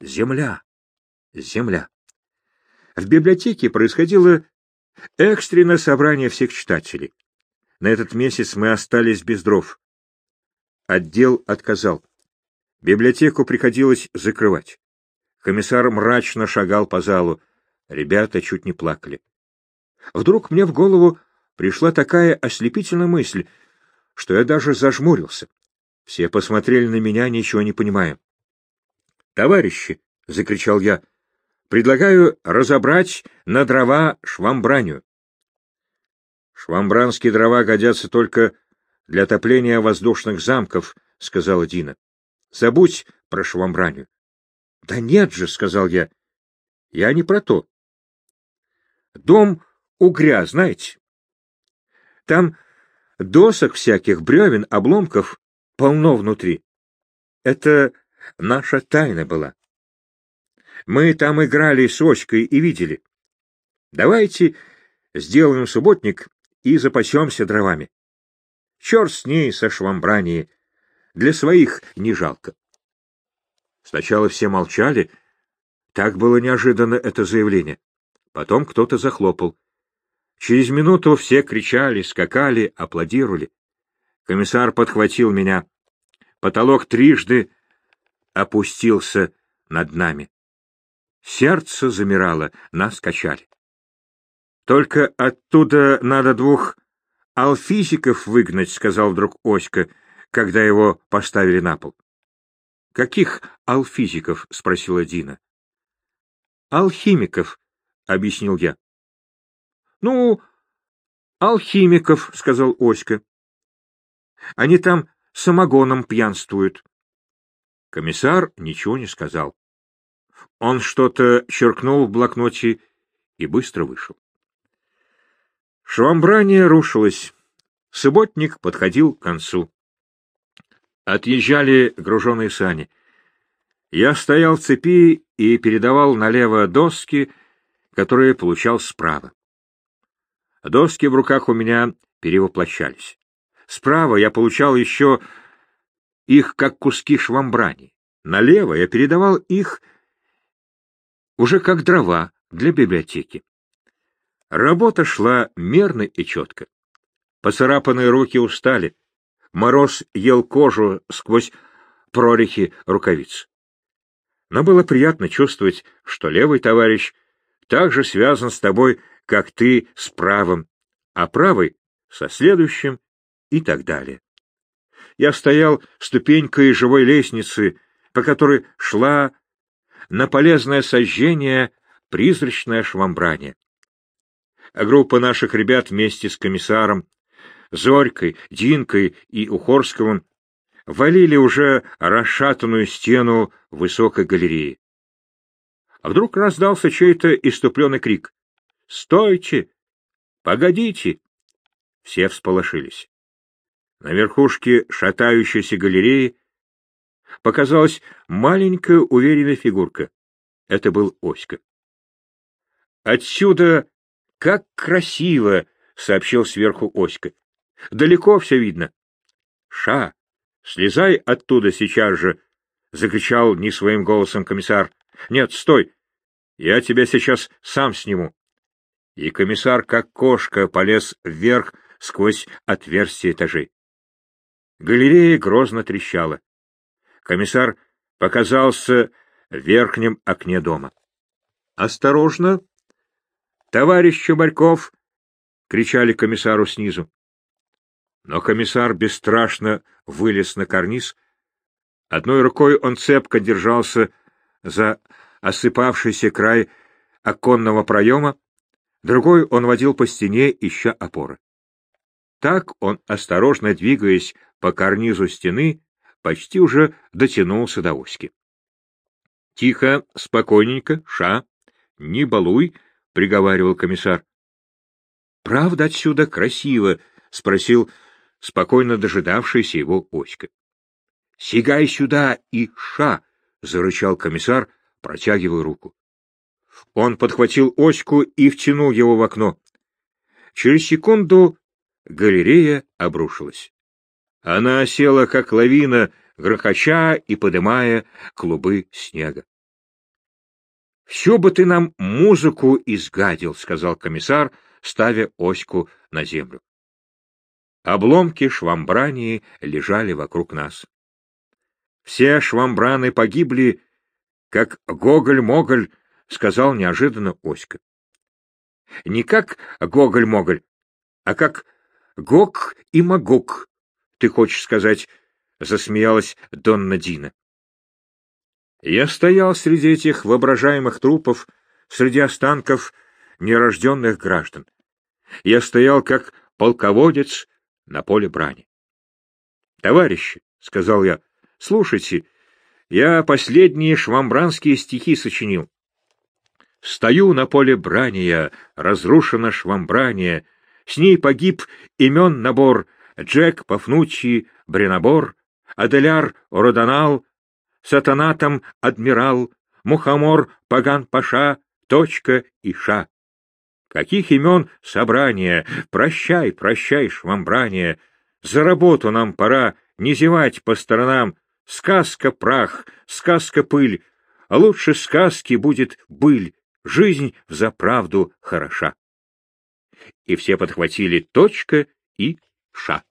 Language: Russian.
Земля. Земля. В библиотеке происходило экстренное собрание всех читателей. На этот месяц мы остались без дров. Отдел отказал. Библиотеку приходилось закрывать. Комиссар мрачно шагал по залу. Ребята чуть не плакали. Вдруг мне в голову пришла такая ослепительная мысль, что я даже зажмурился. Все посмотрели на меня, ничего не понимая. «Товарищи!» — закричал я. «Предлагаю разобрать на дрова швамбранию». «Швамбранские дрова годятся только для отопления воздушных замков», — сказала Дина. «Забудь про швамбранию». «Да нет же», — сказал я. «Я не про то. Дом угря, знаете? Там досок всяких, бревен, обломков полно внутри. Это наша тайна была. Мы там играли с Оськой и видели. Давайте сделаем субботник и запасемся дровами. Черт с ней, со швамбранией. Для своих не жалко. Сначала все молчали. Так было неожиданно это заявление. Потом кто-то захлопал. Через минуту все кричали, скакали, аплодировали. Комиссар подхватил меня. Потолок трижды опустился над нами. Сердце замирало, нас качали. Только оттуда надо двух алфизиков выгнать, — сказал вдруг Оська, когда его поставили на пол. — Каких алфизиков? — спросила Дина. — Алхимиков, — объяснил я. — Ну, алхимиков, — сказал Оська. — Они там самогоном пьянствуют. Комиссар ничего не сказал. Он что-то черкнул в блокноте и быстро вышел. Швамбрание рушилось. Субботник подходил к концу. Отъезжали груженые сани. Я стоял в цепи и передавал налево доски, которые получал справа. Доски в руках у меня перевоплощались. Справа я получал еще их как куски швамбрани. Налево я передавал их уже как дрова для библиотеки. Работа шла мерно и четко. Поцарапанные руки устали. Мороз ел кожу сквозь прорехи рукавиц. Но было приятно чувствовать, что левый товарищ так же связан с тобой, как ты с правым, а правый — со следующим и так далее. Я стоял ступенькой живой лестницы, по которой шла на полезное сожжение призрачное швамбрание. А группа наших ребят вместе с комиссаром, Зорькой, Динкой и Ухорсковым валили уже расшатанную стену высокой галереи. А вдруг раздался чей-то иступленный крик. «Стойте! Погодите!» Все всполошились. На верхушке шатающейся галереи показалась маленькая уверенная фигурка. Это был Оська. «Отсюда как красиво!» — сообщил сверху Оська. «Далеко все видно». «Ша, слезай оттуда сейчас же!» — закричал не своим голосом комиссар. «Нет, стой! Я тебя сейчас сам сниму!» И комиссар, как кошка, полез вверх сквозь отверстие этажей. Галерея грозно трещала. Комиссар показался в верхнем окне дома. — Осторожно! — Товарищ Чубарьков! — кричали комиссару снизу. Но комиссар бесстрашно вылез на карниз. Одной рукой он цепко держался за осыпавшийся край оконного проема, другой он водил по стене, ища опоры. Так он, осторожно двигаясь по карнизу стены, почти уже дотянулся до Оськи. — Тихо, спокойненько, ша, не балуй, — приговаривал комиссар. — Правда отсюда красиво? — спросил спокойно дожидавшийся его Оська. — Сигай сюда и ша! — зарычал комиссар, протягивая руку. Он подхватил Оську и втянул его в окно. Через секунду галерея обрушилась. Она осела, как лавина, грохоча и подымая клубы снега. Все бы ты нам музыку изгадил, — сказал комиссар, ставя оську на землю. Обломки швамбрании лежали вокруг нас. Все швамбраны погибли, как Гоголь-Моголь, — сказал неожиданно Оська. Не как Гоголь-Моголь, а как Гог и Магог, ты хочешь сказать, — засмеялась Донна Дина. Я стоял среди этих воображаемых трупов, среди останков нерожденных граждан. Я стоял как полководец на поле брани. — Товарищи, — сказал я, — слушайте, я последние швамбранские стихи сочинил. Стою на поле брани я, разрушена швамбрания, с ней погиб имен набор Джек, Пафнучи, Бренобор, Аделяр, Родонал, Сатанатом, Адмирал, Мухомор, Паган-Паша, Точка и Ша. Каких имен собрание? Прощай, прощай, швамбрание. За работу нам пора, не зевать по сторонам. Сказка прах, сказка пыль, а лучше сказки будет быль. Жизнь в заправду хороша. И все подхватили точка и ша.